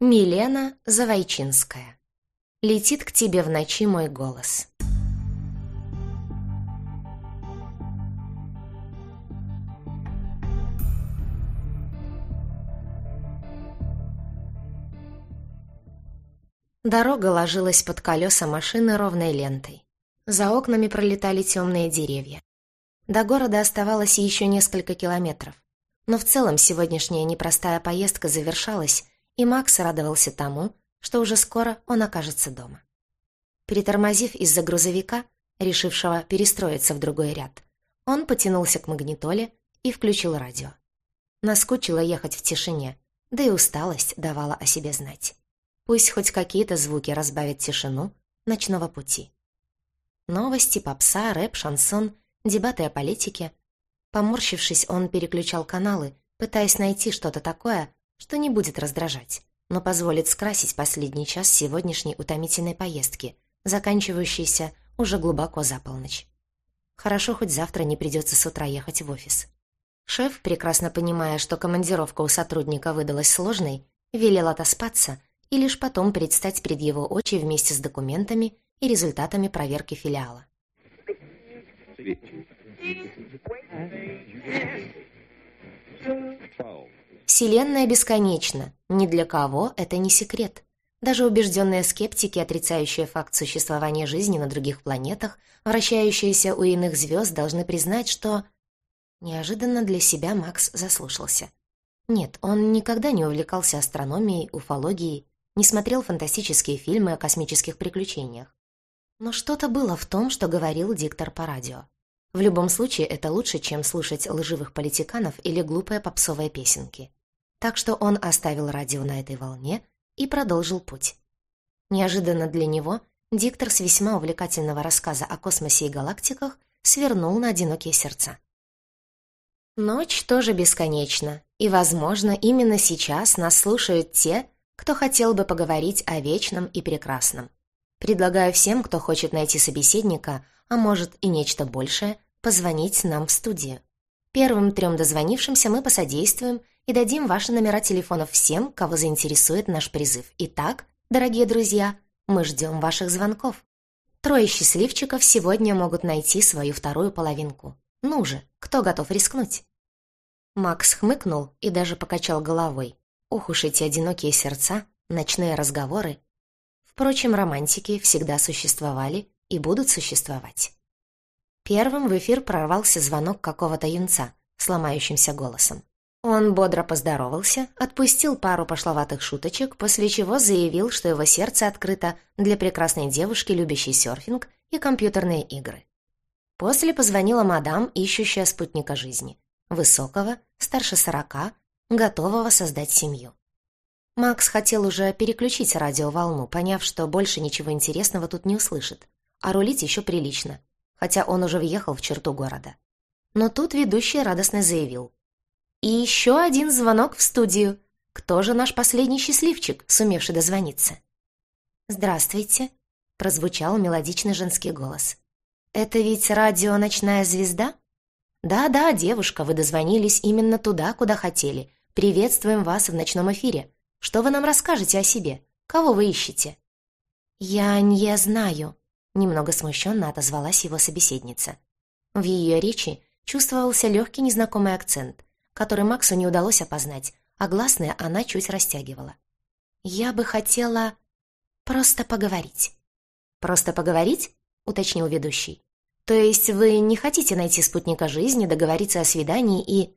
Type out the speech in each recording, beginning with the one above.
Милена Завойчинская. Летит к тебе в ночи мой голос. Дорога ложилась под колеса машины ровной лентой. За окнами пролетали темные деревья. До города оставалось еще несколько километров. Но в целом сегодняшняя непростая поездка завершалась, и Макс радовался тому, что уже скоро он окажется дома. Притормозив из-за грузовика, решившего перестроиться в другой ряд, он потянулся к магнитоле и включил радио. Наскучило ехать в тишине, да и усталость давала о себе знать. Пусть хоть какие-то звуки разбавят тишину ночного пути. Новости, попса, рэп, шансон, дебаты о политике. Поморщившись, он переключал каналы, пытаясь найти что-то такое, что не будет раздражать, но позволит скрасить последний час сегодняшней утомительной поездки, заканчивающейся уже глубоко за полночь. Хорошо, хоть завтра не придется с утра ехать в офис. Шеф, прекрасно понимая, что командировка у сотрудника выдалась сложной, велел отоспаться и лишь потом предстать перед его очи вместе с документами и результатами проверки филиала. Вселенная бесконечна. Ни для кого это не секрет. Даже убежденные скептики, отрицающие факт существования жизни на других планетах, вращающиеся у иных звезд, должны признать, что... Неожиданно для себя Макс заслушался. Нет, он никогда не увлекался астрономией, уфологией, не смотрел фантастические фильмы о космических приключениях. Но что-то было в том, что говорил диктор по радио. В любом случае, это лучше, чем слушать лживых политиканов или глупые попсовые песенки так что он оставил радио на этой волне и продолжил путь. Неожиданно для него диктор с весьма увлекательного рассказа о космосе и галактиках свернул на одинокие сердца. Ночь тоже бесконечна, и, возможно, именно сейчас нас слушают те, кто хотел бы поговорить о вечном и прекрасном. Предлагаю всем, кто хочет найти собеседника, а может и нечто большее, позвонить нам в студию. Первым трем дозвонившимся мы посодействуем и дадим ваши номера телефонов всем, кого заинтересует наш призыв. Итак, дорогие друзья, мы ждем ваших звонков. Трое счастливчиков сегодня могут найти свою вторую половинку. Ну же, кто готов рискнуть? Макс хмыкнул и даже покачал головой. Ох уж эти одинокие сердца, ночные разговоры. Впрочем, романтики всегда существовали и будут существовать. Первым в эфир прорвался звонок какого-то юнца с ломающимся голосом. Он бодро поздоровался, отпустил пару пошловатых шуточек, после чего заявил, что его сердце открыто для прекрасной девушки, любящей серфинг и компьютерные игры. После позвонила мадам, ищущая спутника жизни. Высокого, старше сорока, готового создать семью. Макс хотел уже переключить радиоволну, поняв, что больше ничего интересного тут не услышит, а рулить еще прилично, хотя он уже въехал в черту города. Но тут ведущий радостно заявил. И еще один звонок в студию. Кто же наш последний счастливчик, сумевший дозвониться? «Здравствуйте», — прозвучал мелодичный женский голос. «Это ведь радио «Ночная звезда»?» «Да-да, девушка, вы дозвонились именно туда, куда хотели. Приветствуем вас в ночном эфире. Что вы нам расскажете о себе? Кого вы ищете?» «Я не знаю», — немного смущенно отозвалась его собеседница. В ее речи чувствовался легкий незнакомый акцент, который Максу не удалось опознать, а гласные она чуть растягивала. «Я бы хотела просто поговорить». «Просто поговорить?» — уточнил ведущий. «То есть вы не хотите найти спутника жизни, договориться о свидании и...»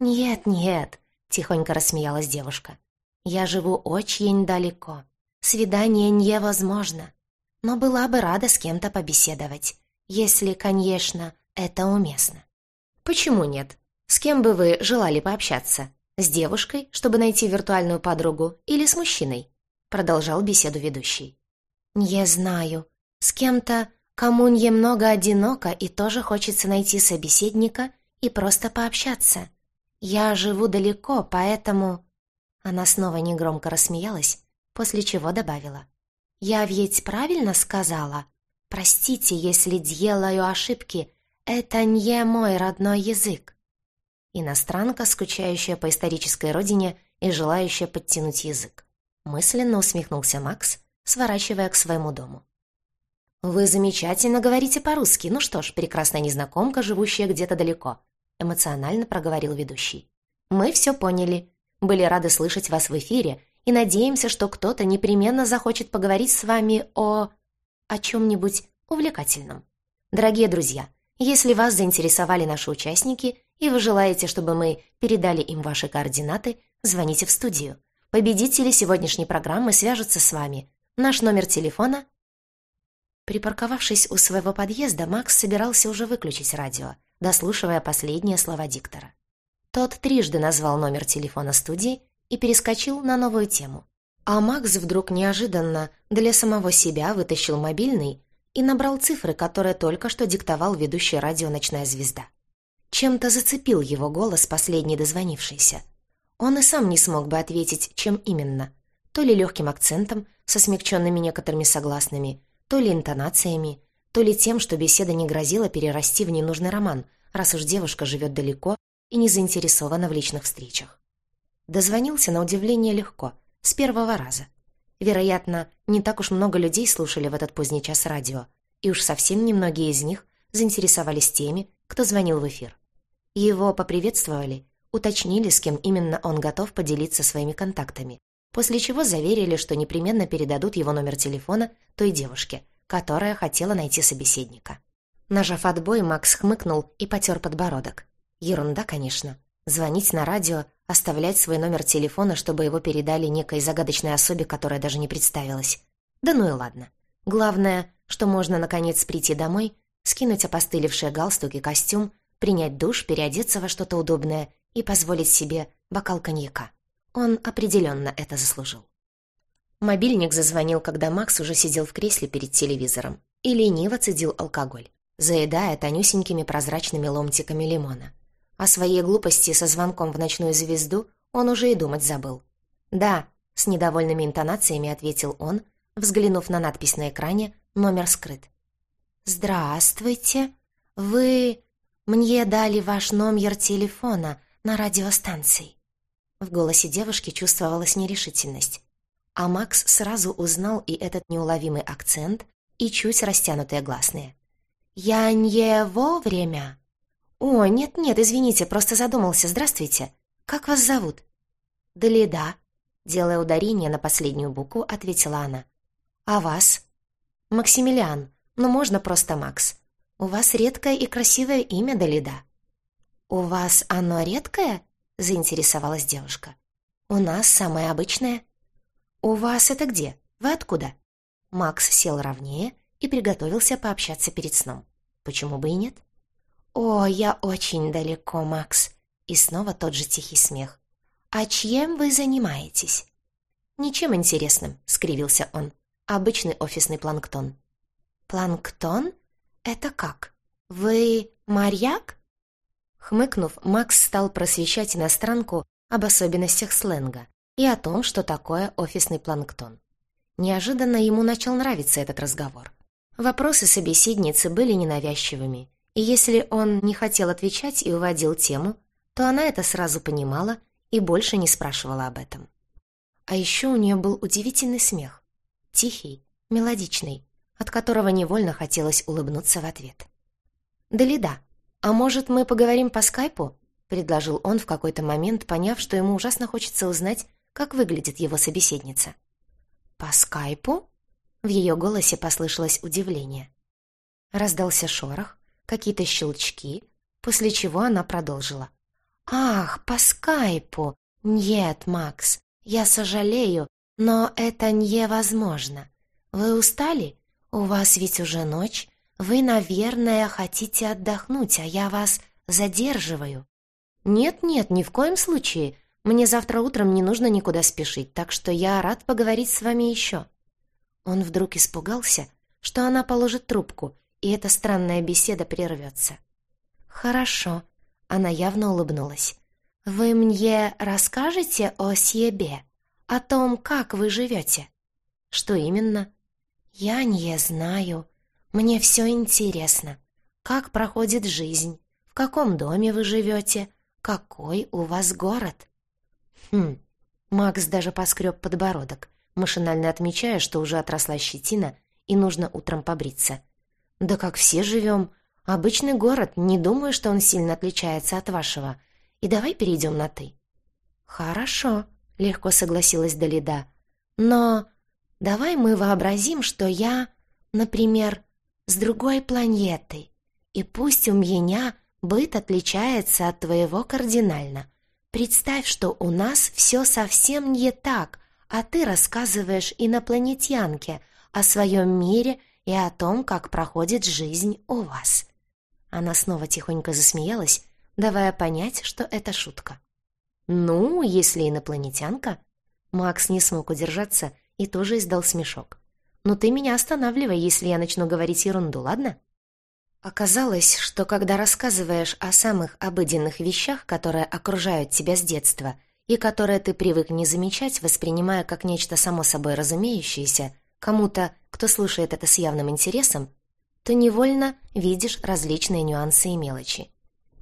«Нет, нет», — тихонько рассмеялась девушка. «Я живу очень далеко. Свидание невозможно. Но была бы рада с кем-то побеседовать, если, конечно, это уместно». «Почему нет?» С кем бы вы желали пообщаться? С девушкой, чтобы найти виртуальную подругу, или с мужчиной?» Продолжал беседу ведущий. «Не знаю. С кем-то, кому немного одиноко и тоже хочется найти собеседника и просто пообщаться. Я живу далеко, поэтому...» Она снова негромко рассмеялась, после чего добавила. «Я ведь правильно сказала? Простите, если делаю ошибки. Это не мой родной язык». Иностранка, скучающая по исторической родине и желающая подтянуть язык. мысленно усмехнулся Макс, сворачивая к своему дому. «Вы замечательно говорите по-русски. Ну что ж, прекрасная незнакомка, живущая где-то далеко», эмоционально проговорил ведущий. «Мы все поняли. Были рады слышать вас в эфире и надеемся, что кто-то непременно захочет поговорить с вами о... о чем-нибудь увлекательном. Дорогие друзья, если вас заинтересовали наши участники и вы желаете, чтобы мы передали им ваши координаты, звоните в студию. Победители сегодняшней программы свяжутся с вами. Наш номер телефона... Припарковавшись у своего подъезда, Макс собирался уже выключить радио, дослушивая последние слова диктора. Тот трижды назвал номер телефона студии и перескочил на новую тему. А Макс вдруг неожиданно для самого себя вытащил мобильный и набрал цифры, которые только что диктовал ведущий радио «Ночная звезда». Чем-то зацепил его голос, последний дозвонившийся. Он и сам не смог бы ответить, чем именно. То ли легким акцентом, со смягченными некоторыми согласными, то ли интонациями, то ли тем, что беседа не грозила перерасти в ненужный роман, раз уж девушка живет далеко и не заинтересована в личных встречах. Дозвонился на удивление легко, с первого раза. Вероятно, не так уж много людей слушали в этот поздний час радио, и уж совсем немногие из них заинтересовались теми, кто звонил в эфир. Его поприветствовали, уточнили, с кем именно он готов поделиться своими контактами, после чего заверили, что непременно передадут его номер телефона той девушке, которая хотела найти собеседника. Нажав отбой, Макс хмыкнул и потер подбородок. Ерунда, конечно. Звонить на радио, оставлять свой номер телефона, чтобы его передали некой загадочной особе, которая даже не представилась. Да ну и ладно. Главное, что можно наконец прийти домой, скинуть опостылевший галстук и костюм, принять душ, переодеться во что-то удобное и позволить себе бокал коньяка. Он определенно это заслужил. Мобильник зазвонил, когда Макс уже сидел в кресле перед телевизором и лениво цедил алкоголь, заедая тонюсенькими прозрачными ломтиками лимона. О своей глупости со звонком в ночную звезду он уже и думать забыл. «Да», — с недовольными интонациями ответил он, взглянув на надпись на экране «Номер скрыт». «Здравствуйте. Вы... Мне дали ваш номер телефона на радиостанции». В голосе девушки чувствовалась нерешительность. А Макс сразу узнал и этот неуловимый акцент, и чуть растянутые гласные. «Я не вовремя?» «О, нет-нет, извините, просто задумался. Здравствуйте. Как вас зовут?» «Далида», — делая ударение на последнюю букву, ответила она. «А вас?» «Максимилиан, но можно просто Макс. У вас редкое и красивое имя, Далида». «У вас оно редкое?» — заинтересовалась девушка. «У нас самое обычное». «У вас это где? Вы откуда?» Макс сел ровнее и приготовился пообщаться перед сном. Почему бы и нет? «О, я очень далеко, Макс!» И снова тот же тихий смех. «А чем вы занимаетесь?» «Ничем интересным», — скривился он. «Обычный офисный планктон». «Планктон? Это как? Вы моряк?» Хмыкнув, Макс стал просвещать иностранку об особенностях сленга и о том, что такое офисный планктон. Неожиданно ему начал нравиться этот разговор. Вопросы собеседницы были ненавязчивыми, и если он не хотел отвечать и уводил тему, то она это сразу понимала и больше не спрашивала об этом. А еще у нее был удивительный смех. Тихий, мелодичный, от которого невольно хотелось улыбнуться в ответ. «Далида, а может, мы поговорим по скайпу?» — предложил он в какой-то момент, поняв, что ему ужасно хочется узнать, как выглядит его собеседница. «По скайпу?» В ее голосе послышалось удивление. Раздался шорох, какие-то щелчки, после чего она продолжила. «Ах, по скайпу! Нет, Макс, я сожалею, но это невозможно. Вы устали? У вас ведь уже ночь. Вы, наверное, хотите отдохнуть, а я вас задерживаю». «Нет-нет, ни в коем случае. Мне завтра утром не нужно никуда спешить, так что я рад поговорить с вами еще». Он вдруг испугался, что она положит трубку, и эта странная беседа прервется. «Хорошо», — она явно улыбнулась. «Вы мне расскажете о себе, о том, как вы живете?» «Что именно?» «Я не знаю. Мне все интересно. Как проходит жизнь? В каком доме вы живете? Какой у вас город?» «Хм, Макс даже поскреб подбородок, машинально отмечая, что уже отросла щетина и нужно утром побриться. «Да как все живем. Обычный город, не думаю, что он сильно отличается от вашего. И давай перейдем на «ты». «Хорошо», — легко согласилась Далида. «Но давай мы вообразим, что я, например, с другой планеты, и пусть у меня быт отличается от твоего кардинально. Представь, что у нас все совсем не так, а ты рассказываешь инопланетянке о своем мире и о том, как проходит жизнь у вас». Она снова тихонько засмеялась, давая понять, что это шутка. «Ну, если инопланетянка...» Макс не смог удержаться и тоже издал смешок. «Но ты меня останавливай, если я начну говорить ерунду, ладно?» Оказалось, что когда рассказываешь о самых обыденных вещах, которые окружают тебя с детства, и которые ты привык не замечать, воспринимая как нечто само собой разумеющееся, кому-то, кто слушает это с явным интересом, то невольно видишь различные нюансы и мелочи.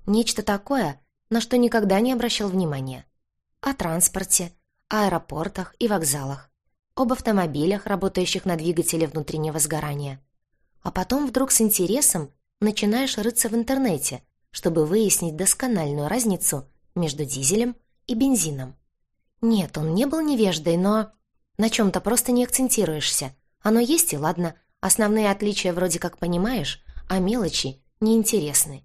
Нечто такое, на что никогда не обращал внимания. О транспорте, аэропортах и вокзалах, об автомобилях, работающих на двигателе внутреннего сгорания. А потом вдруг с интересом начинаешь рыться в интернете, чтобы выяснить доскональную разницу между дизелем и бензином. Нет, он не был невеждой, но на чем-то просто не акцентируешься. Оно есть и ладно, основные отличия вроде как понимаешь, а мелочи неинтересны.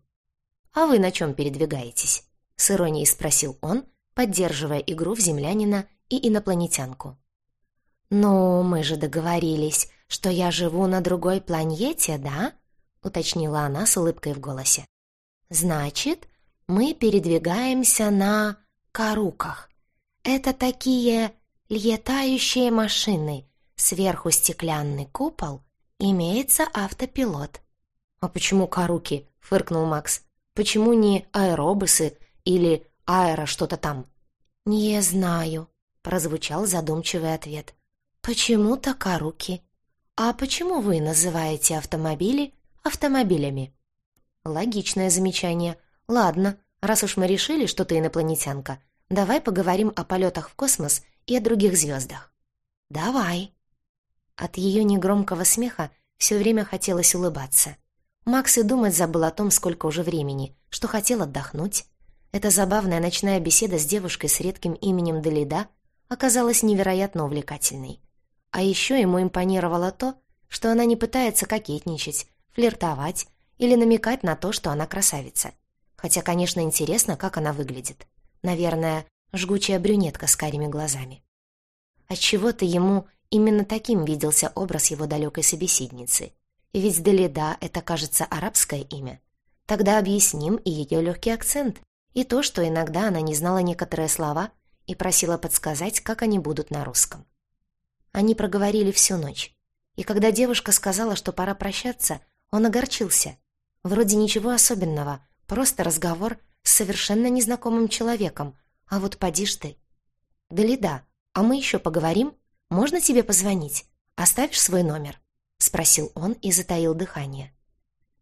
«А вы на чем передвигаетесь?» — с иронией спросил он, поддерживая игру в землянина и инопланетянку. «Ну, мы же договорились, что я живу на другой планете, да?» — уточнила она с улыбкой в голосе. «Значит, мы передвигаемся на каруках. Это такие летающие машины. Сверху стеклянный купол, имеется автопилот». «А почему каруки?» — фыркнул Макс. Почему не аэробусы или аэро что-то там? «Не знаю», — прозвучал задумчивый ответ. «Почему-то коруки. А почему вы называете автомобили автомобилями?» «Логичное замечание. Ладно, раз уж мы решили, что ты инопланетянка, давай поговорим о полетах в космос и о других звездах». «Давай». От ее негромкого смеха все время хотелось улыбаться. Макс и думать забыл о том, сколько уже времени, что хотел отдохнуть. Эта забавная ночная беседа с девушкой с редким именем Делида оказалась невероятно увлекательной. А еще ему импонировало то, что она не пытается кокетничать, флиртовать или намекать на то, что она красавица. Хотя, конечно, интересно, как она выглядит. Наверное, жгучая брюнетка с карими глазами. Отчего-то ему именно таким виделся образ его далекой собеседницы — ведь Далида — это, кажется, арабское имя. Тогда объясним и ее легкий акцент, и то, что иногда она не знала некоторые слова и просила подсказать, как они будут на русском. Они проговорили всю ночь. И когда девушка сказала, что пора прощаться, он огорчился. Вроде ничего особенного, просто разговор с совершенно незнакомым человеком. А вот поди ж ты. «Далида, а мы еще поговорим? Можно тебе позвонить? Оставишь свой номер?» — спросил он и затаил дыхание.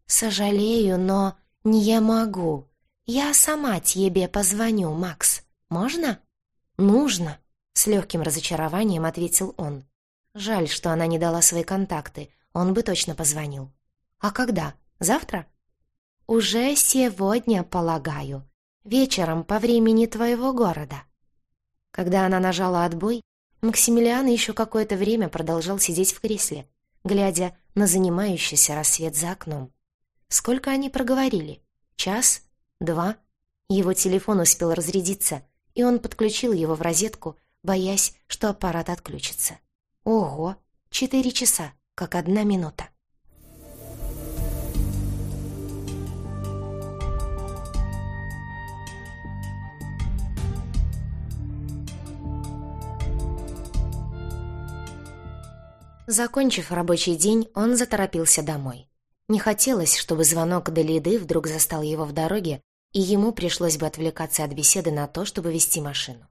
«Сожалею, но не могу. Я сама тебе позвоню, Макс. Можно?» «Нужно», — с легким разочарованием ответил он. «Жаль, что она не дала свои контакты. Он бы точно позвонил». «А когда? Завтра?» «Уже сегодня, полагаю. Вечером по времени твоего города». Когда она нажала отбой, Максимилиан еще какое-то время продолжал сидеть в кресле, глядя на занимающийся рассвет за окном. Сколько они проговорили? Час? Два? Его телефон успел разрядиться, и он подключил его в розетку, боясь, что аппарат отключится. Ого! Четыре часа, как одна минута. Закончив рабочий день, он заторопился домой. Не хотелось, чтобы звонок Делиды вдруг застал его в дороге, и ему пришлось бы отвлекаться от беседы на то, чтобы вести машину.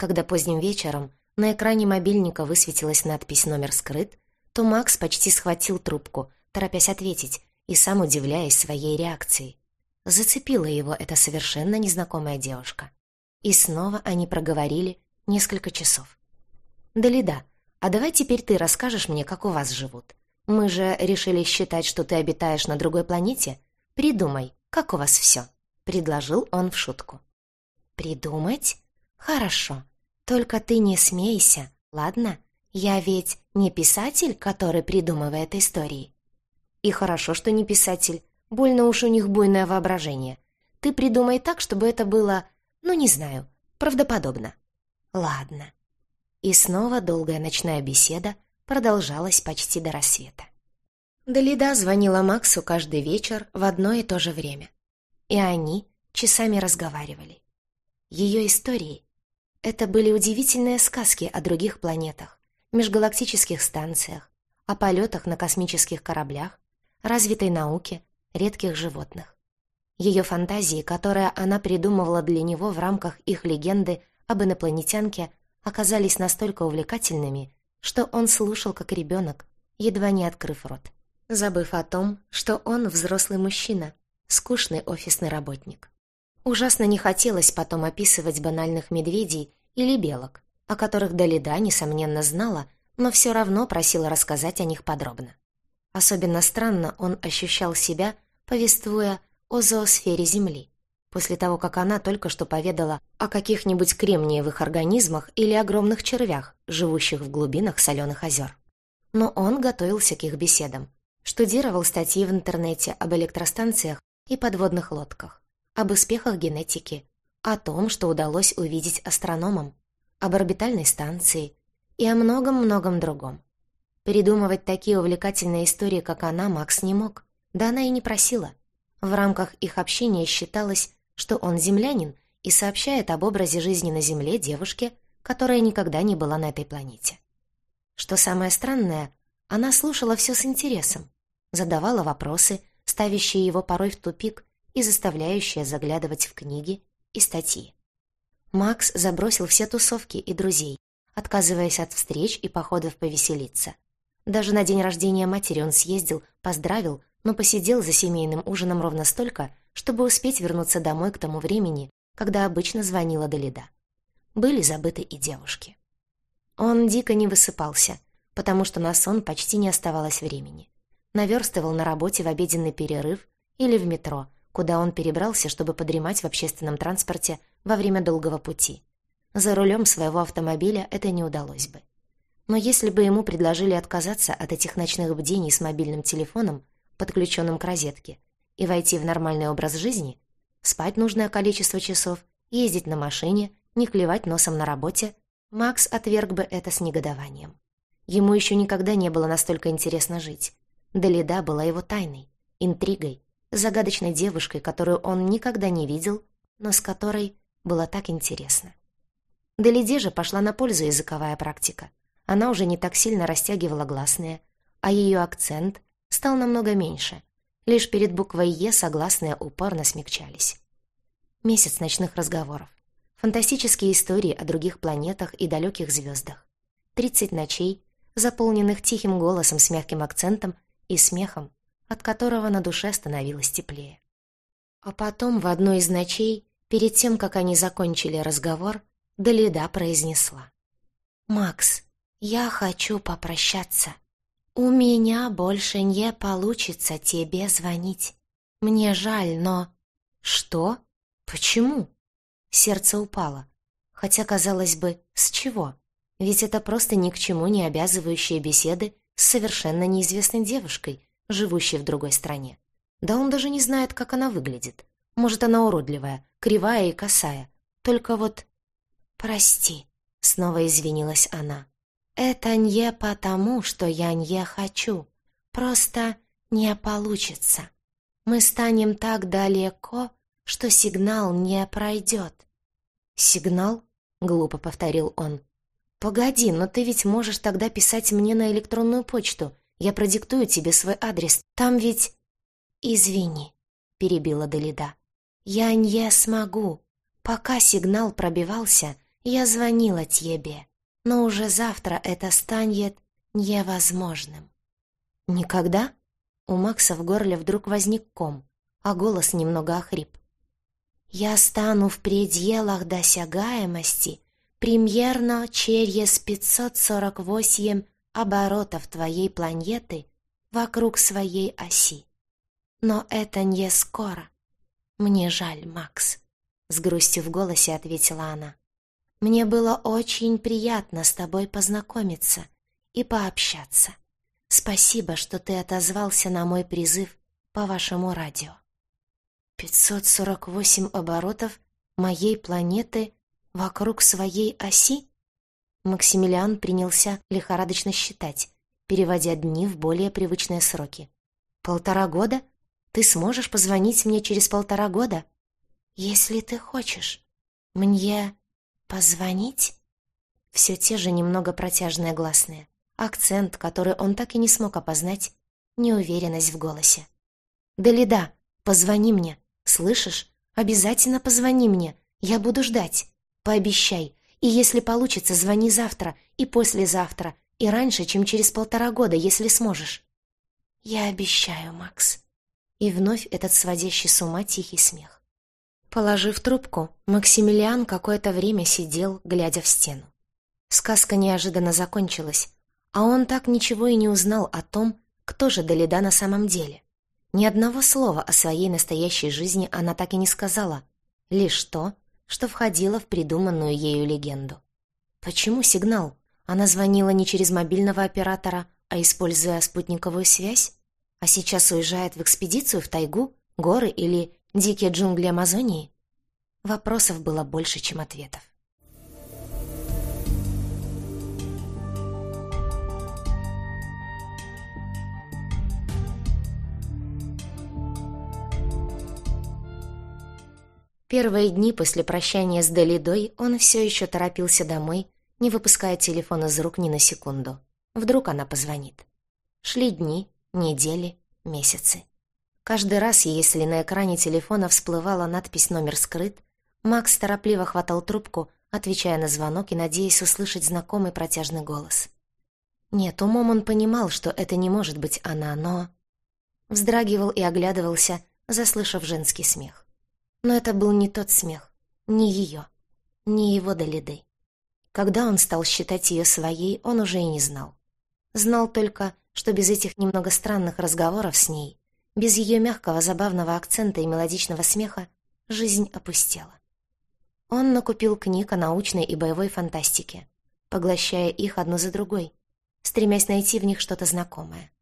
Когда поздним вечером на экране мобильника высветилась надпись «Номер скрыт», то Макс почти схватил трубку, торопясь ответить, и сам удивляясь своей реакции. Зацепила его эта совершенно незнакомая девушка. И снова они проговорили несколько часов. «Далида, а давай теперь ты расскажешь мне, как у вас живут. Мы же решили считать, что ты обитаешь на другой планете. Придумай, как у вас все», — предложил он в шутку. «Придумать? Хорошо. Только ты не смейся, ладно? Я ведь не писатель, который придумывает истории». «И хорошо, что не писатель. Больно уж у них буйное воображение. Ты придумай так, чтобы это было, ну, не знаю, правдоподобно». «Ладно». И снова долгая ночная беседа продолжалась почти до рассвета. Далида звонила Максу каждый вечер в одно и то же время. И они часами разговаривали. Ее истории — это были удивительные сказки о других планетах, межгалактических станциях, о полетах на космических кораблях, развитой науке, редких животных. Ее фантазии, которые она придумывала для него в рамках их легенды об инопланетянке, оказались настолько увлекательными, что он слушал как ребенок, едва не открыв рот, забыв о том, что он взрослый мужчина, скучный офисный работник. Ужасно не хотелось потом описывать банальных медведей или белок, о которых Далида, несомненно, знала, но все равно просила рассказать о них подробно. Особенно странно он ощущал себя, повествуя о зоосфере Земли, после того, как она только что поведала о каких-нибудь кремниевых организмах или огромных червях, живущих в глубинах соленых озер. Но он готовился к их беседам, штудировал статьи в интернете об электростанциях и подводных лодках, об успехах генетики, о том, что удалось увидеть астрономам, об орбитальной станции и о многом-многом другом. Придумывать такие увлекательные истории, как она, Макс не мог, да она и не просила. В рамках их общения считалось, что он землянин и сообщает об образе жизни на Земле девушке, которая никогда не была на этой планете. Что самое странное, она слушала все с интересом, задавала вопросы, ставящие его порой в тупик и заставляющие заглядывать в книги и статьи. Макс забросил все тусовки и друзей, отказываясь от встреч и походов повеселиться. Даже на день рождения матери он съездил, поздравил, но посидел за семейным ужином ровно столько, чтобы успеть вернуться домой к тому времени, когда обычно звонила Далида. Были забыты и девушки. Он дико не высыпался, потому что на сон почти не оставалось времени. Наверстывал на работе в обеденный перерыв или в метро, куда он перебрался, чтобы подремать в общественном транспорте во время долгого пути. За рулем своего автомобиля это не удалось бы. Но если бы ему предложили отказаться от этих ночных бдений с мобильным телефоном, подключенным к розетке, и войти в нормальный образ жизни, спать нужное количество часов, ездить на машине, не клевать носом на работе, Макс отверг бы это с негодованием. Ему еще никогда не было настолько интересно жить. Далида была его тайной, интригой, загадочной девушкой, которую он никогда не видел, но с которой было так интересно. Далиде же пошла на пользу языковая практика. Она уже не так сильно растягивала гласные, а ее акцент стал намного меньше, Лишь перед буквой «Е» согласные упорно смягчались. Месяц ночных разговоров. Фантастические истории о других планетах и далеких звездах. Тридцать ночей, заполненных тихим голосом с мягким акцентом и смехом, от которого на душе становилось теплее. А потом в одной из ночей, перед тем, как они закончили разговор, Далида произнесла. «Макс, я хочу попрощаться». «У меня больше не получится тебе звонить. Мне жаль, но...» «Что? Почему?» Сердце упало. Хотя, казалось бы, с чего? Ведь это просто ни к чему не обязывающие беседы с совершенно неизвестной девушкой, живущей в другой стране. Да он даже не знает, как она выглядит. Может, она уродливая, кривая и косая. Только вот... «Прости», — снова извинилась она. Это не потому, что я не хочу. Просто не получится. Мы станем так далеко, что сигнал не пройдет. «Сигнал?» — глупо повторил он. «Погоди, но ты ведь можешь тогда писать мне на электронную почту. Я продиктую тебе свой адрес. Там ведь...» «Извини», — перебила Далида. «Я не смогу. Пока сигнал пробивался, я звонила тебе но уже завтра это станет невозможным. Никогда? У Макса в горле вдруг возник ком, а голос немного охрип. Я стану в пределах досягаемости «Премьерно через 548 оборотов твоей планеты вокруг своей оси. Но это не скоро. Мне жаль, Макс», — с грустью в голосе ответила она. «Мне было очень приятно с тобой познакомиться и пообщаться. Спасибо, что ты отозвался на мой призыв по вашему радио». «548 оборотов моей планеты вокруг своей оси?» Максимилиан принялся лихорадочно считать, переводя дни в более привычные сроки. «Полтора года? Ты сможешь позвонить мне через полтора года?» «Если ты хочешь. Мне позвонить?» Все те же немного протяжные гласные. Акцент, который он так и не смог опознать, неуверенность в голосе. «Далида, позвони мне, слышишь? Обязательно позвони мне, я буду ждать. Пообещай, и если получится, звони завтра и послезавтра, и раньше, чем через полтора года, если сможешь». «Я обещаю, Макс». И вновь этот сводящий с ума тихий смех. Положив трубку, Максимилиан какое-то время сидел, глядя в стену. Сказка неожиданно закончилась, а он так ничего и не узнал о том, кто же Далида на самом деле. Ни одного слова о своей настоящей жизни она так и не сказала, лишь то, что входило в придуманную ею легенду. Почему сигнал? Она звонила не через мобильного оператора, а используя спутниковую связь? А сейчас уезжает в экспедицию в тайгу, горы или дикие джунгли Амазонии? Вопросов было больше, чем ответов. Первые дни после прощания с Делидой он все еще торопился домой, не выпуская телефон из рук ни на секунду. Вдруг она позвонит. Шли дни, недели, месяцы. Каждый раз, если на экране телефона всплывала надпись «Номер скрыт», Макс торопливо хватал трубку, отвечая на звонок и надеясь услышать знакомый протяжный голос. Нет, умом он понимал, что это не может быть она, но... Вздрагивал и оглядывался, заслышав женский смех. Но это был не тот смех, не ее, не его Долиды. Когда он стал считать ее своей, он уже и не знал. Знал только, что без этих немного странных разговоров с ней, без ее мягкого забавного акцента и мелодичного смеха, жизнь опустела. Он накупил книг о научной и боевой фантастике, поглощая их одну за другой, стремясь найти в них что-то знакомое.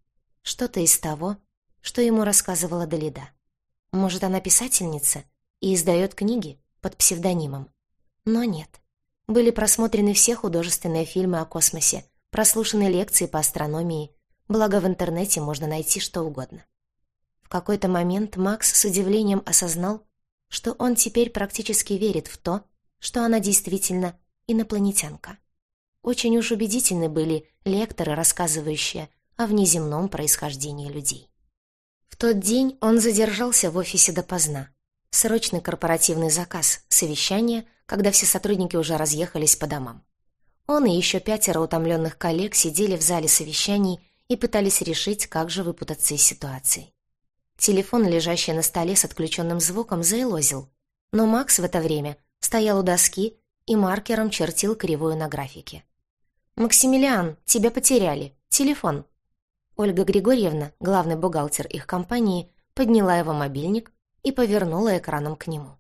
Что-то из того, что ему рассказывала Далида. Может, она писательница — и издает книги под псевдонимом. Но нет. Были просмотрены все художественные фильмы о космосе, прослушаны лекции по астрономии, благо в интернете можно найти что угодно. В какой-то момент Макс с удивлением осознал, что он теперь практически верит в то, что она действительно инопланетянка. Очень уж убедительны были лекторы, рассказывающие о внеземном происхождении людей. В тот день он задержался в офисе допоздна, Срочный корпоративный заказ, совещание, когда все сотрудники уже разъехались по домам. Он и еще пятеро утомленных коллег сидели в зале совещаний и пытались решить, как же выпутаться из ситуации. Телефон, лежащий на столе с отключенным звуком, заилозил, но Макс в это время стоял у доски и маркером чертил кривую на графике. «Максимилиан, тебя потеряли. Телефон». Ольга Григорьевна, главный бухгалтер их компании, подняла его мобильник, и повернула экраном к нему.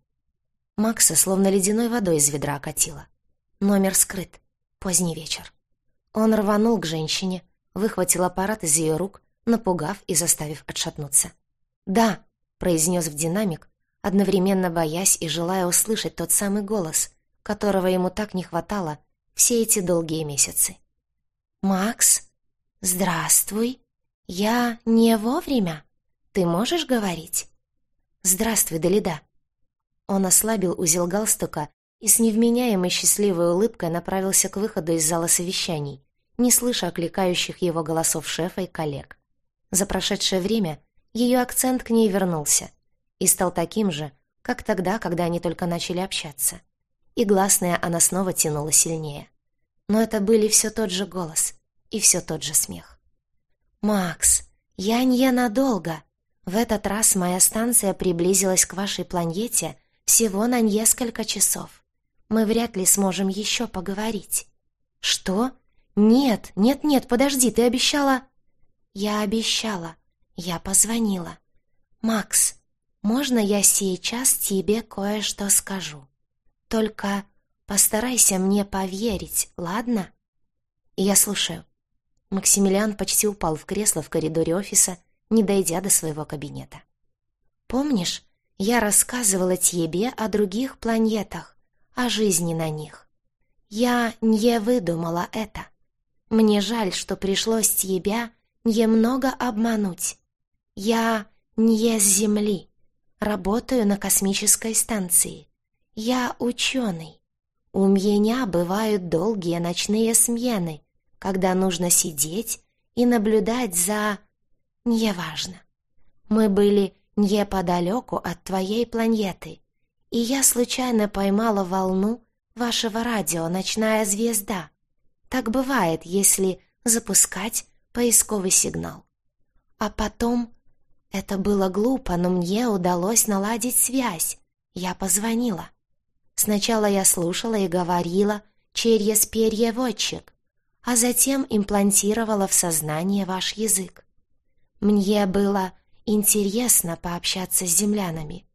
Макса словно ледяной водой из ведра окатила. Номер скрыт. Поздний вечер. Он рванул к женщине, выхватил аппарат из ее рук, напугав и заставив отшатнуться. «Да», — произнес в динамик, одновременно боясь и желая услышать тот самый голос, которого ему так не хватало все эти долгие месяцы. «Макс, здравствуй. Я не вовремя. Ты можешь говорить?» «Здравствуй, Далида». Он ослабил узел галстука и с невменяемой счастливой улыбкой направился к выходу из зала совещаний, не слыша окликающих его голосов шефа и коллег. За прошедшее время ее акцент к ней вернулся и стал таким же, как тогда, когда они только начали общаться. И гласная она снова тянула сильнее. Но это были все тот же голос и все тот же смех. «Макс, я не надолго!» В этот раз моя станция приблизилась к вашей планете всего на несколько часов. мы вряд ли сможем еще поговорить». «Что? Нет, нет-нет, подожди, ты обещала...» «Я обещала. Я позвонила. Макс, можно я сейчас тебе кое-что скажу? Только постарайся мне поверить, ладно?» «Я слушаю». Максимилиан почти упал в кресло в коридоре офиса, не дойдя до своего кабинета. «Помнишь, я рассказывала тебе о других планетах, о жизни на них. Я не выдумала это. Мне жаль, что пришлось тебя немного обмануть. Я не с Земли, работаю на космической станции. Я ученый. У меня бывают долгие ночные смены, когда нужно сидеть и наблюдать за... Неважно. Мы были неподалеку от твоей планеты, и я случайно поймала волну вашего радио «Ночная звезда». Так бывает, если запускать поисковый сигнал. А потом... Это было глупо, но мне удалось наладить связь. Я позвонила. Сначала я слушала и говорила через переводчик, а затем имплантировала в сознание ваш язык. Мне было интересно пообщаться с землянами.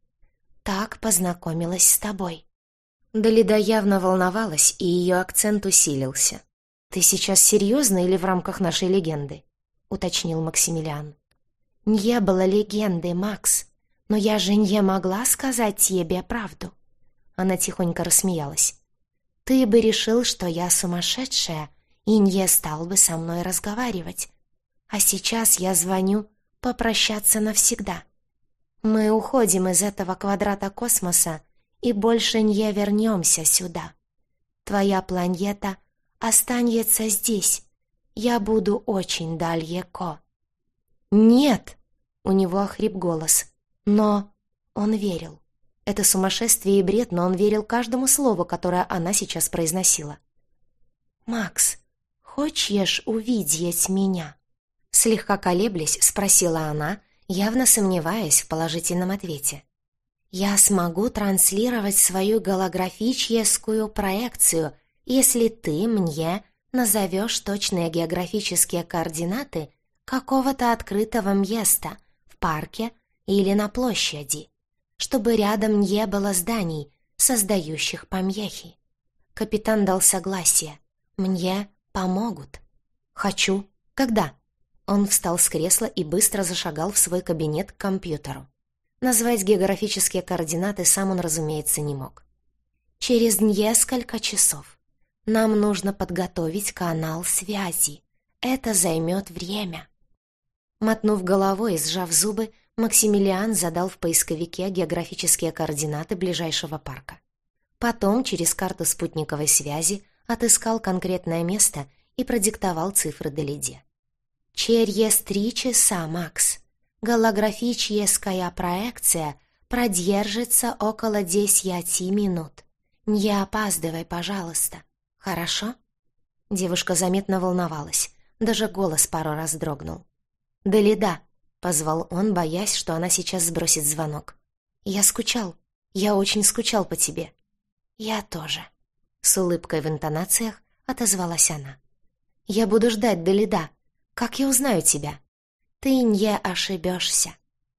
Так познакомилась с тобой. Далида явно волновалась, и ее акцент усилился. «Ты сейчас серьезно или в рамках нашей легенды?» — уточнил Максимилиан. «Не было легенды, Макс, но я же не могла сказать тебе правду». Она тихонько рассмеялась. «Ты бы решил, что я сумасшедшая, и не стал бы со мной разговаривать. А сейчас я звоню попрощаться навсегда. Мы уходим из этого квадрата космоса и больше не вернемся сюда. Твоя планета останется здесь. Я буду очень далеко. «Нет!» — у него охрип голос. Но он верил. Это сумасшествие и бред, но он верил каждому слову, которое она сейчас произносила. «Макс, хочешь увидеть меня?» Слегка колеблясь, спросила она, явно сомневаясь в положительном ответе. «Я смогу транслировать свою голографическую проекцию, если ты мне назовешь точные географические координаты какого-то открытого места в парке или на площади, чтобы рядом не было зданий, создающих помехи. Капитан дал согласие. Мне помогут. Хочу. Когда? Он встал с кресла и быстро зашагал в свой кабинет к компьютеру. Назвать географические координаты сам он, разумеется, не мог. «Через несколько часов. Нам нужно подготовить канал связи. Это займет время». Мотнув головой и сжав зубы, Максимилиан задал в поисковике географические координаты ближайшего парка. Потом через карту спутниковой связи отыскал конкретное место и продиктовал цифры Делиде. Через три часа, Макс. Голографическая проекция продержится около десяти минут. Не опаздывай, пожалуйста. Хорошо?» Девушка заметно волновалась. Даже голос пару раз дрогнул. «Далида», — позвал он, боясь, что она сейчас сбросит звонок. «Я скучал. Я очень скучал по тебе». «Я тоже», — с улыбкой в интонациях отозвалась она. «Я буду ждать Далида», как я узнаю тебя?» «Ты не ошибешься».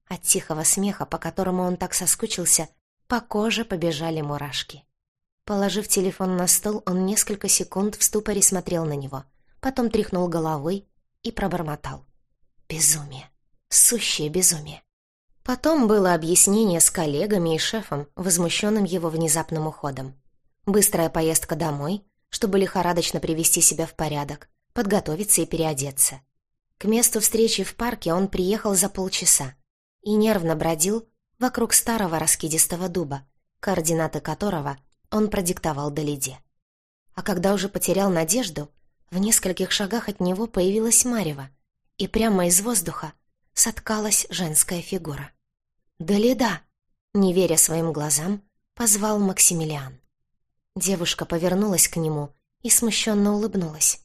От тихого смеха, по которому он так соскучился, по коже побежали мурашки. Положив телефон на стол, он несколько секунд в ступоре смотрел на него, потом тряхнул головой и пробормотал. «Безумие! Сущее безумие!» Потом было объяснение с коллегами и шефом, возмущенным его внезапным уходом. Быстрая поездка домой, чтобы лихорадочно привести себя в порядок, подготовиться и переодеться. К месту встречи в парке он приехал за полчаса и нервно бродил вокруг старого раскидистого дуба, координаты которого он продиктовал Долиде. А когда уже потерял надежду, в нескольких шагах от него появилась Марева, и прямо из воздуха соткалась женская фигура. «Долида!» — не веря своим глазам, позвал Максимилиан. Девушка повернулась к нему и смущенно улыбнулась.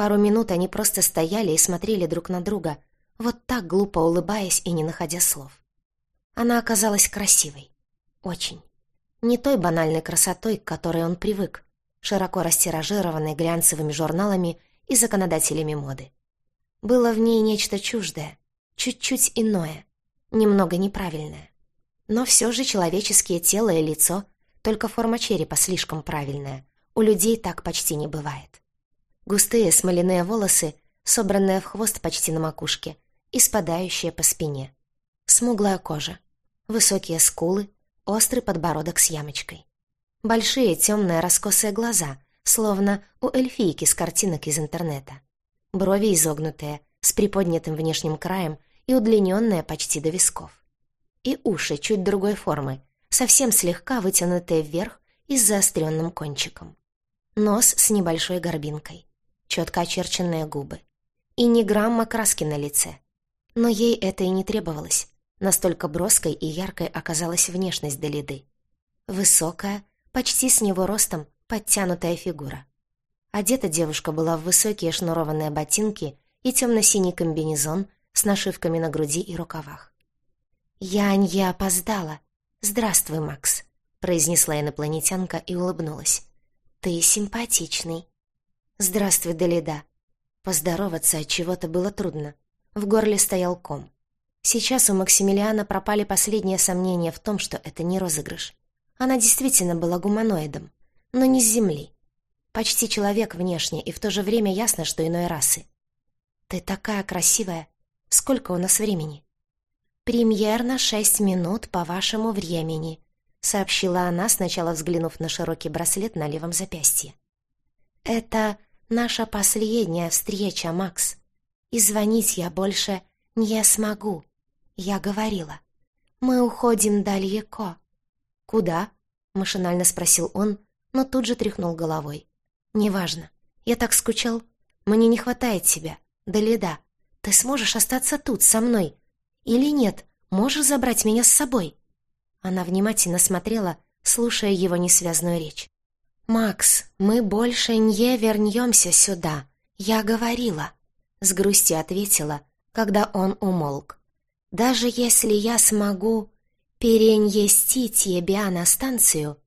Пару минут они просто стояли и смотрели друг на друга, вот так глупо улыбаясь и не находя слов. Она оказалась красивой. Очень. Не той банальной красотой, к которой он привык, широко растиражированной глянцевыми журналами и законодателями моды. Было в ней нечто чуждое, чуть-чуть иное, немного неправильное. Но все же человеческие тело и лицо, только форма черепа слишком правильная, у людей так почти не бывает. Густые смоляные волосы, собранные в хвост почти на макушке и спадающие по спине. Смуглая кожа, высокие скулы, острый подбородок с ямочкой. Большие темные раскосые глаза, словно у эльфийки с картинок из интернета. Брови изогнутые, с приподнятым внешним краем и удлиненные почти до висков. И уши чуть другой формы, совсем слегка вытянутые вверх и с заостренным кончиком. Нос с небольшой горбинкой, четко очерченные губы. И ни грамма краски на лице. Но ей это и не требовалось. Настолько броской и яркой оказалась внешность Далиды. Высокая, почти с него ростом, подтянутая фигура. Одета девушка была в высокие шнурованные ботинки и темно-синий комбинезон с нашивками на груди и рукавах. «Я не опоздала. Здравствуй, Макс», — произнесла инопланетянка и улыбнулась. «Ты симпатичный». «Здравствуй, Далида». Поздороваться от чего-то было трудно. В горле стоял ком. Сейчас у Максимилиана пропали последние сомнения в том, что это не розыгрыш. Она действительно была гуманоидом, но не с Земли. Почти человек внешне, и в то же время ясно, что иной расы. «Ты такая красивая! Сколько у нас времени?» «Премьерно шесть минут по вашему времени», — сообщила она, сначала взглянув на широкий браслет на левом запястье. «Это наша последняя встреча, Макс, и звонить я больше не смогу». Я говорила. «Мы уходим далеко». «Куда?» — машинально спросил он, но тут же тряхнул головой. «Неважно. Я так скучал. Мне не хватает тебя. Да леда. Ты сможешь остаться тут, со мной? Или нет, можешь забрать меня с собой?» Она внимательно смотрела, слушая его несвязную речь. «Макс, мы больше не вернемся сюда. Я говорила», — с грустью ответила, когда он умолк. Даже если я смогу перенести тебя на станцию,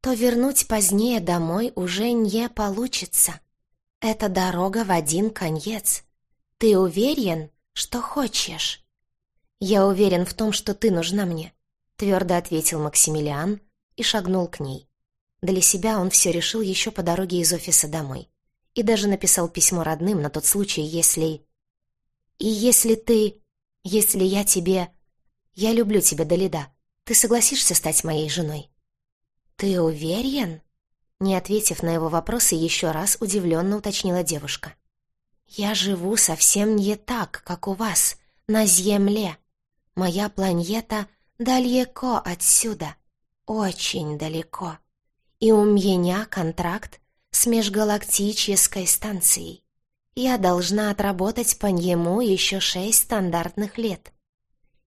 то вернуть позднее домой уже не получится. Это дорога в один конец. Ты уверен, что хочешь? Я уверен в том, что ты нужна мне, твердо ответил Максимилиан и шагнул к ней. Для себя он все решил еще по дороге из офиса домой. И даже написал письмо родным на тот случай, если... И если ты если я тебе... Я люблю тебя, Далида. Ты согласишься стать моей женой?» «Ты уверен?» Не ответив на его вопросы, еще раз удивленно уточнила девушка. «Я живу совсем не так, как у вас, на Земле. Моя планета далеко отсюда, очень далеко. И у меня контракт с межгалактической станцией. Я должна отработать по нему еще шесть стандартных лет.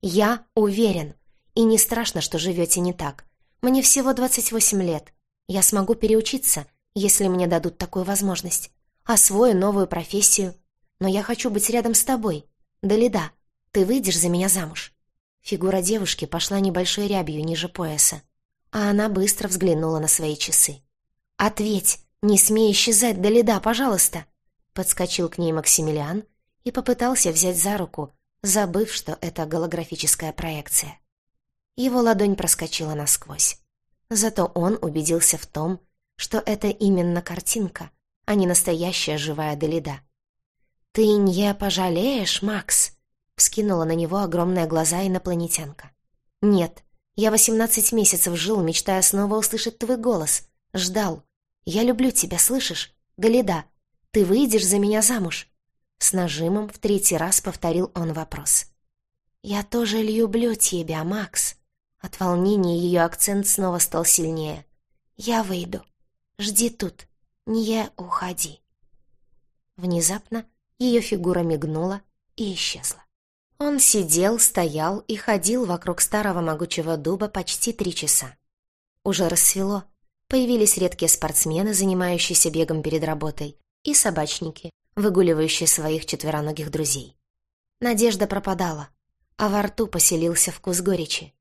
Я уверен, и не страшно, что живете не так. Мне всего 28 лет. Я смогу переучиться, если мне дадут такую возможность. Освою новую профессию. Но я хочу быть рядом с тобой. Далида, ты выйдешь за меня замуж?» Фигура девушки пошла небольшой рябью ниже пояса, а она быстро взглянула на свои часы. «Ответь! Не смей исчезать, Далида, пожалуйста!» Подскочил к ней Максимилиан и попытался взять за руку, забыв, что это голографическая проекция. Его ладонь проскочила насквозь. Зато он убедился в том, что это именно картинка, а не настоящая живая Делида. «Ты не пожалеешь, Макс?» — вскинула на него огромные глаза инопланетянка. «Нет, я восемнадцать месяцев жил, мечтая снова услышать твой голос. Ждал. Я люблю тебя, слышишь? Далида, ты выйдешь за меня замуж?» С нажимом в третий раз повторил он вопрос. «Я тоже люблю тебя, Макс». От волнения ее акцент снова стал сильнее. «Я выйду. Жди тут. Не уходи». Внезапно ее фигура мигнула и исчезла. Он сидел, стоял и ходил вокруг старого могучего дуба почти три часа. Уже рассвело. Появились редкие спортсмены, занимающиеся бегом перед работой, и собачники, выгуливающие своих четвероногих друзей. Надежда пропадала, а во рту поселился вкус горечи.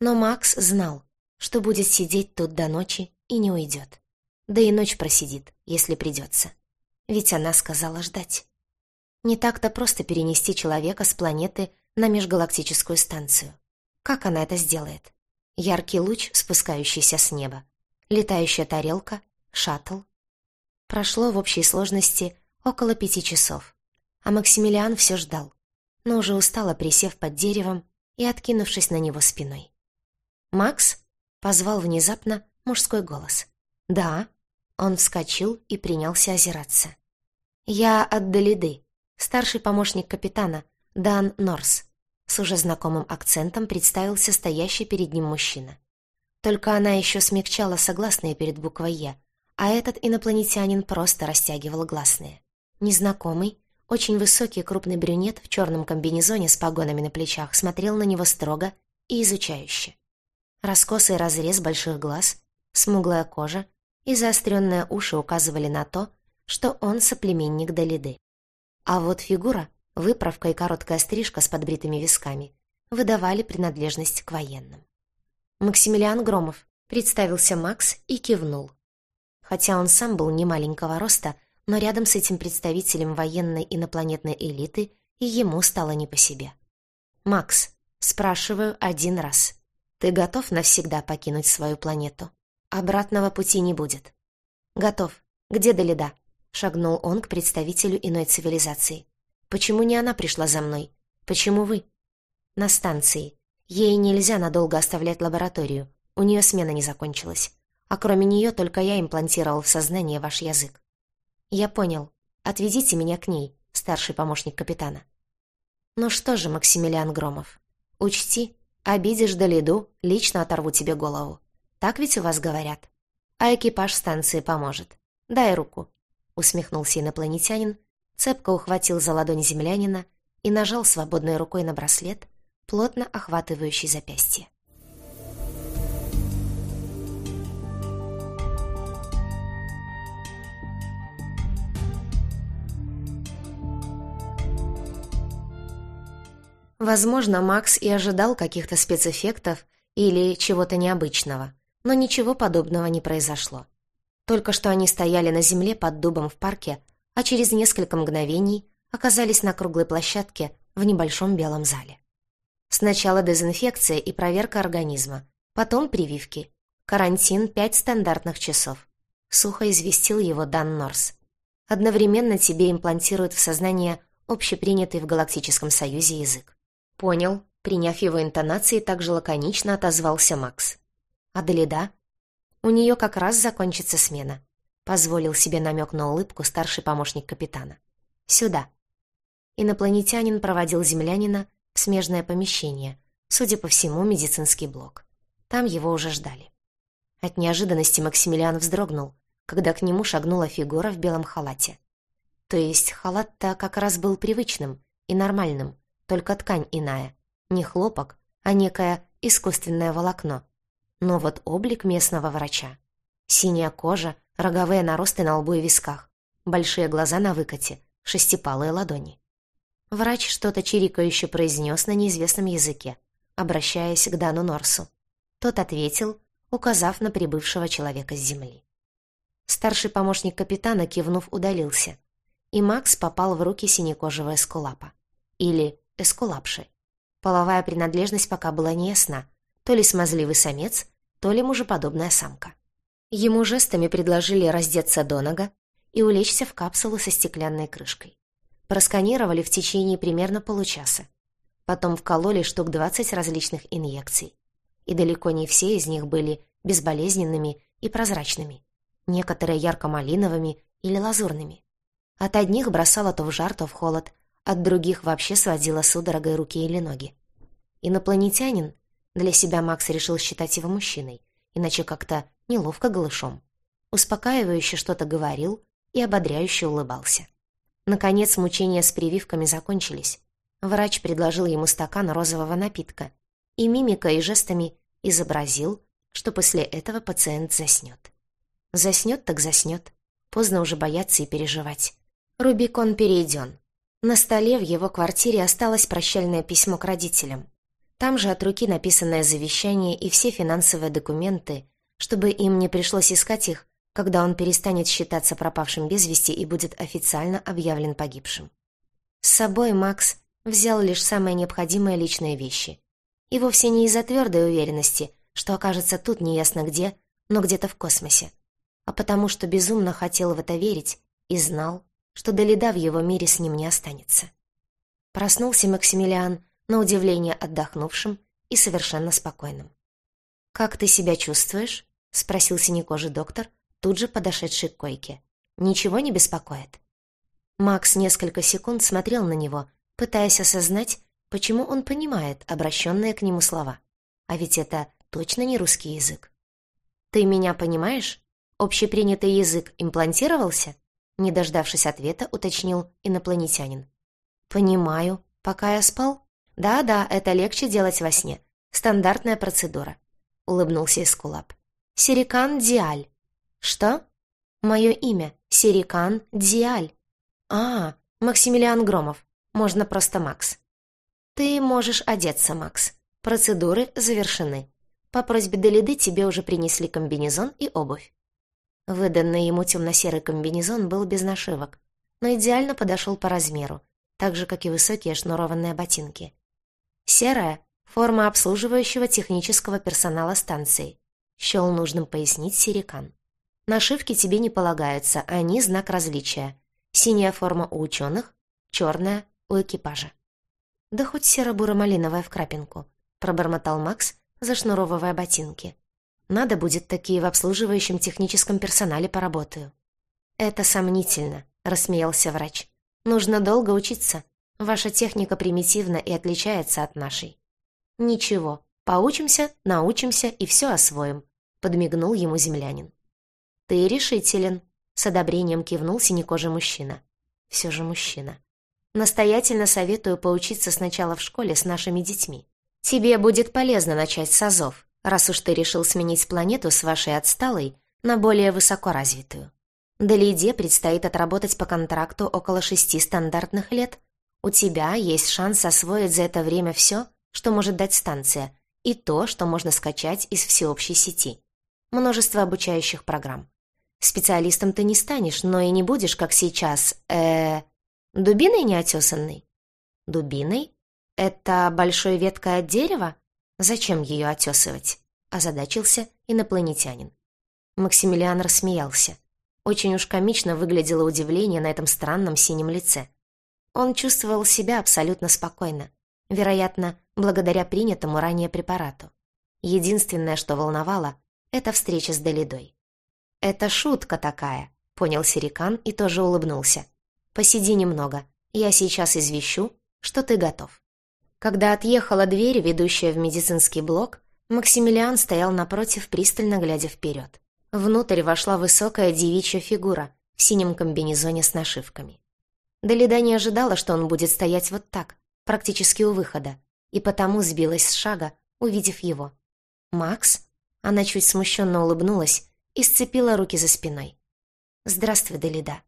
Но Макс знал, что будет сидеть тут до ночи и не уйдет. Да и ночь просидит, если придется. Ведь она сказала ждать. Не так-то просто перенести человека с планеты на межгалактическую станцию. Как она это сделает? Яркий луч, спускающийся с неба, летающая тарелка, шаттл. Прошло в общей сложности около пяти часов, а Максимилиан все ждал, но уже устало присев под деревом и откинувшись на него спиной. «Макс?» — позвал внезапно мужской голос. «Да». Он вскочил и принялся озираться. «Я от Долиды, старший помощник капитана, Дан Норс», с уже знакомым акцентом представился стоящий перед ним мужчина. Только она еще смягчала согласные перед буквой «Е», а этот инопланетянин просто растягивал гласные. Незнакомый, очень высокий крупный брюнет в черном комбинезоне с погонами на плечах смотрел на него строго и изучающе. Раскосый разрез больших глаз, смуглая кожа и заостренные уши указывали на то, что он соплеменник Долиды. А вот фигура, выправка и короткая стрижка с подбритыми висками выдавали принадлежность к военным. «Максимилиан Громов», — представился Макс и кивнул. Хотя он сам был не маленького роста, но рядом с этим представителем военной инопланетной элиты и ему стало не по себе. «Макс, спрашиваю один раз. Ты готов навсегда покинуть свою планету? Обратного пути не будет». «Готов. Где Долида?» — шагнул он к представителю иной цивилизации. «Почему не она пришла за мной? Почему вы?» «На станции. Ей нельзя надолго оставлять лабораторию. У нее смена не закончилась. А кроме нее только я имплантировал в сознание ваш язык. Я понял. Отведите меня к ней, старший помощник капитана. Ну что же, Максимилиан Громов, учти, обидишь Долиду, лично оторву тебе голову. Так ведь у вас говорят. А экипаж станции поможет. Дай руку. Усмехнулся инопланетянин, цепко ухватил за ладонь землянина и нажал свободной рукой на браслет, плотно охватывающий запястье. Возможно, Макс и ожидал каких-то спецэффектов или чего-то необычного, но ничего подобного не произошло. Только что они стояли на земле под дубом в парке, а через несколько мгновений оказались на круглой площадке в небольшом белом зале. Сначала дезинфекция и проверка организма, потом прививки. Карантин пять стандартных часов. Сухо известил его Дан Норс. Одновременно тебе имплантируют в сознание общепринятый в Галактическом Союзе язык. Понял. Приняв его интонации, также лаконично отозвался Макс. Аделида? У нее как раз закончится смена. Позволил себе намек на улыбку старший помощник капитана. Сюда. Инопланетянин проводил землянина в смежное помещение, судя по всему, медицинский блок. Там его уже ждали. От неожиданности Максимилиан вздрогнул, когда к нему шагнула фигура в белом халате. То есть халат-то как раз был привычным и нормальным, только ткань иная. Не хлопок, а некое искусственное волокно. Но вот облик местного врача. Синяя кожа, роговые наросты на лбу и висках, большие глаза на выкате, шестипалые ладони. Врач что-то чирикающе произнес на неизвестном языке, обращаясь к Дану Норсу. Тот ответил, указав на прибывшего человека с земли. Старший помощник капитана, кивнув, удалился, и Макс попал в руки синекожего эскулапа. Или эскулапши. Половая принадлежность пока была неясна, то ли смазливый самец, то ли мужеподобная самка. Ему жестами предложили раздеться до нога и улечься в капсулу со стеклянной крышкой. Просканировали в течение примерно получаса. Потом вкололи штук 20 различных инъекций. И далеко не все из них были безболезненными и прозрачными. Некоторые ярко-малиновыми или лазурными. От одних бросало то в жар, то в холод, от других вообще сводило судорогой руки или ноги. Инопланетянин, для себя Макс решил считать его мужчиной, иначе как-то неловко голышом. Успокаивающе что-то говорил и ободряюще улыбался. Наконец мучения с прививками закончились. Врач предложил ему стакан розового напитка и мимикой и жестами изобразил, что после этого пациент заснет. Заснет так заснет. Поздно уже бояться и переживать. Рубикон перейден. На столе в его квартире осталось прощальное письмо к родителям. Там же от руки написанное завещание и все финансовые документы, чтобы им не пришлось искать их, когда он перестанет считаться пропавшим без вести и будет официально объявлен погибшим. С собой Макс взял лишь самые необходимые личные вещи. И вовсе не из-за твердой уверенности, что окажется тут неясно где, но где-то в космосе, а потому что безумно хотел в это верить и знал, что до леда в его мире с ним не останется. Проснулся Максимилиан, на удивление отдохнувшим и совершенно спокойным. «Как ты себя чувствуешь?» — спросил синекожий доктор, тут же подошедший к койке. «Ничего не беспокоит?» Макс несколько секунд смотрел на него, пытаясь осознать, почему он понимает обращенные к нему слова. А ведь это точно не русский язык. «Ты меня понимаешь? Общепринятый язык имплантировался?» Не дождавшись ответа, уточнил инопланетянин. «Понимаю. Пока я спал?» «Да-да, это легче делать во сне. Стандартная процедура», — улыбнулся Эскулап. «Сирикан Диаль». «Что?» «Мое имя. Сирикан Диаль». «А, Максимилиан Громов. Можно просто Макс». «Ты можешь одеться, Макс. Процедуры завершены. По просьбе Делиды тебе уже принесли комбинезон и обувь». Выданный ему темно-серый комбинезон был без нашивок, но идеально подошел по размеру, так же, как и высокие шнурованные ботинки. Серая — форма обслуживающего технического персонала станции. Счел нужным пояснить Сирикан. Нашивки тебе не полагаются, они знак различия. Синяя форма у ученых, черная у экипажа. «Да хоть серо-буро-малиновая в крапинку», — пробормотал Макс, зашнуровывая ботинки. «Надо будет такие в обслуживающем техническом персонале поработаю». «Это сомнительно», — рассмеялся врач. «Нужно долго учиться. Ваша техника примитивна и отличается от нашей». «Ничего, поучимся, научимся и все освоим», — подмигнул ему землянин. «Ты решителен», — с одобрением кивнул синекожий мужчина. «Все же мужчина. Настоятельно советую поучиться сначала в школе с нашими детьми. Тебе будет полезно начать с азов, раз уж ты решил сменить планету с вашей отсталой на более высокоразвитую. Далиде предстоит отработать по контракту около шести стандартных лет. У тебя есть шанс освоить за это время все, что может дать станция, и то, что можно скачать из всеобщей сети. Множество обучающих программ. Специалистом ты не станешь, но и не будешь, как сейчас, э, Дубиной неотесанной? Дубиной? «Это большой ветка от дерева? Зачем ее отесывать?» — озадачился инопланетянин. Максимилиан рассмеялся. Очень уж комично выглядело удивление на этом странном синем лице. Он чувствовал себя абсолютно спокойно, вероятно, благодаря принятому ранее препарату. Единственное, что волновало, — это встреча с Долидой. «Это шутка такая», — понял Сирикан и тоже улыбнулся. «Посиди немного, я сейчас извещу, что ты готов». Когда отъехала дверь, ведущая в медицинский блок, Максимилиан стоял напротив, пристально глядя вперед. Внутрь вошла высокая девичья фигура в синем комбинезоне с нашивками. Далида не ожидала, что он будет стоять вот так, практически у выхода, и потому сбилась с шага, увидев его. «Макс?» Она чуть смущенно улыбнулась и сцепила руки за спиной. «Здравствуй, Далида».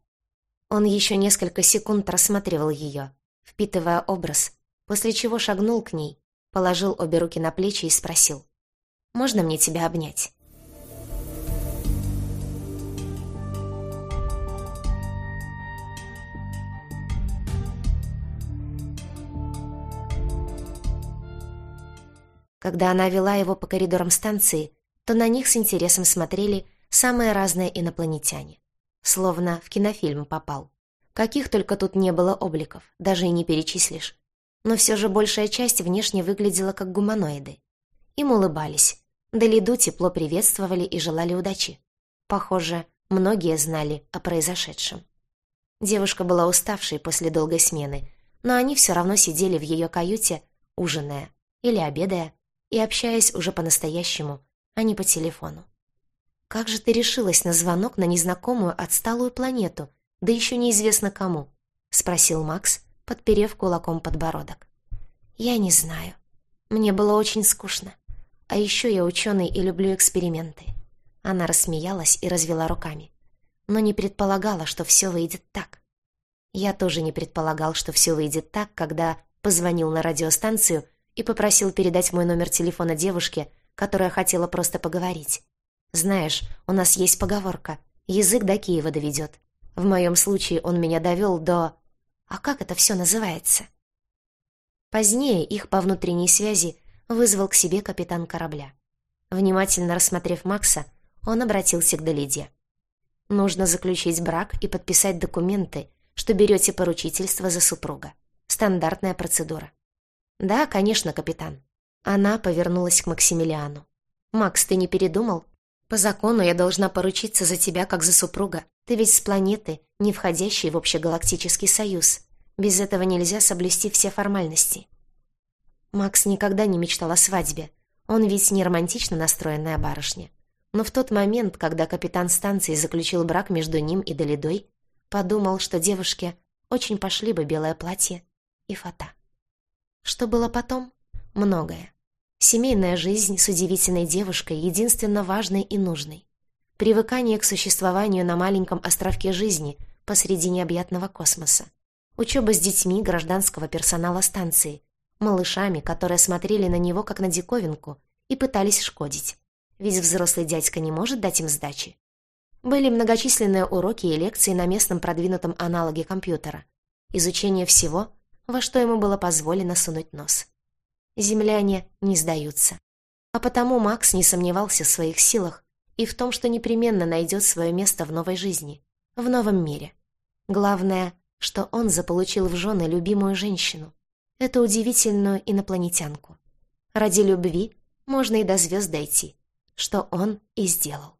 Он еще несколько секунд рассматривал ее, впитывая образ, после чего шагнул к ней, положил обе руки на плечи и спросил. «Можно мне тебя обнять?» Когда она вела его по коридорам станции, то на них с интересом смотрели самые разные инопланетяне. Словно в кинофильм попал. Каких только тут не было обликов, даже и не перечислишь но все же большая часть внешне выглядела как гуманоиды. Им улыбались. Далиду тепло приветствовали и желали удачи. Похоже, многие знали о произошедшем. Девушка была уставшей после долгой смены, но они все равно сидели в ее каюте, ужиная или обедая, и общаясь уже по-настоящему, а не по телефону. «Как же ты решилась на звонок на незнакомую отсталую планету, да еще неизвестно кому?» — спросил Макс, подперев кулаком подбородок. «Я не знаю. Мне было очень скучно. А еще я ученый и люблю эксперименты». Она рассмеялась и развела руками. Но не предполагала, что все выйдет так. Я тоже не предполагал, что все выйдет так, когда позвонил на радиостанцию и попросил передать мой номер телефона девушке, которая хотела просто поговорить. Знаешь, у нас есть поговорка «язык до Киева доведет». В моем случае он меня довел до... А как это все называется? Позднее их по внутренней связи вызвал к себе капитан корабля. Внимательно рассмотрев Макса, он обратился к Долиде. «Нужно заключить брак и подписать документы, что берете поручительство за супруга. Стандартная процедура». «Да, конечно, капитан». Она повернулась к Максимилиану. «Макс, ты не передумал? По закону я должна поручиться за тебя как за супруга. Ты ведь с планеты, не входящей в общегалактический союз. Без этого нельзя соблюсти все формальности». Макс никогда не мечтал о свадьбе. Он ведь не романтично настроенная барышня. Но в тот момент, когда капитан станции заключил брак между ним и Долидой, подумал, что девушке очень пошли бы белое платье и фата. Что было потом? Многое. Семейная жизнь с удивительной девушкой единственно важной и нужной. Привыкание к существованию на маленьком островке жизни посреди необъятного космоса. Учеба с детьми гражданского персонала станции, малышами, которые смотрели на него как на диковинку и пытались шкодить. Ведь взрослый дядька не может дать им сдачи. Были многочисленные уроки и лекции на местном продвинутом аналоге компьютера. Изучение всего, во что ему было позволено сунуть нос. Земляне не сдаются. А потому Макс не сомневался в своих силах и в том, что непременно найдет свое место в новой жизни, в новом мире. Главное, что он заполучил в жены любимую женщину, эту удивительную инопланетянку. Ради любви можно и до звезд дойти, что он и сделал.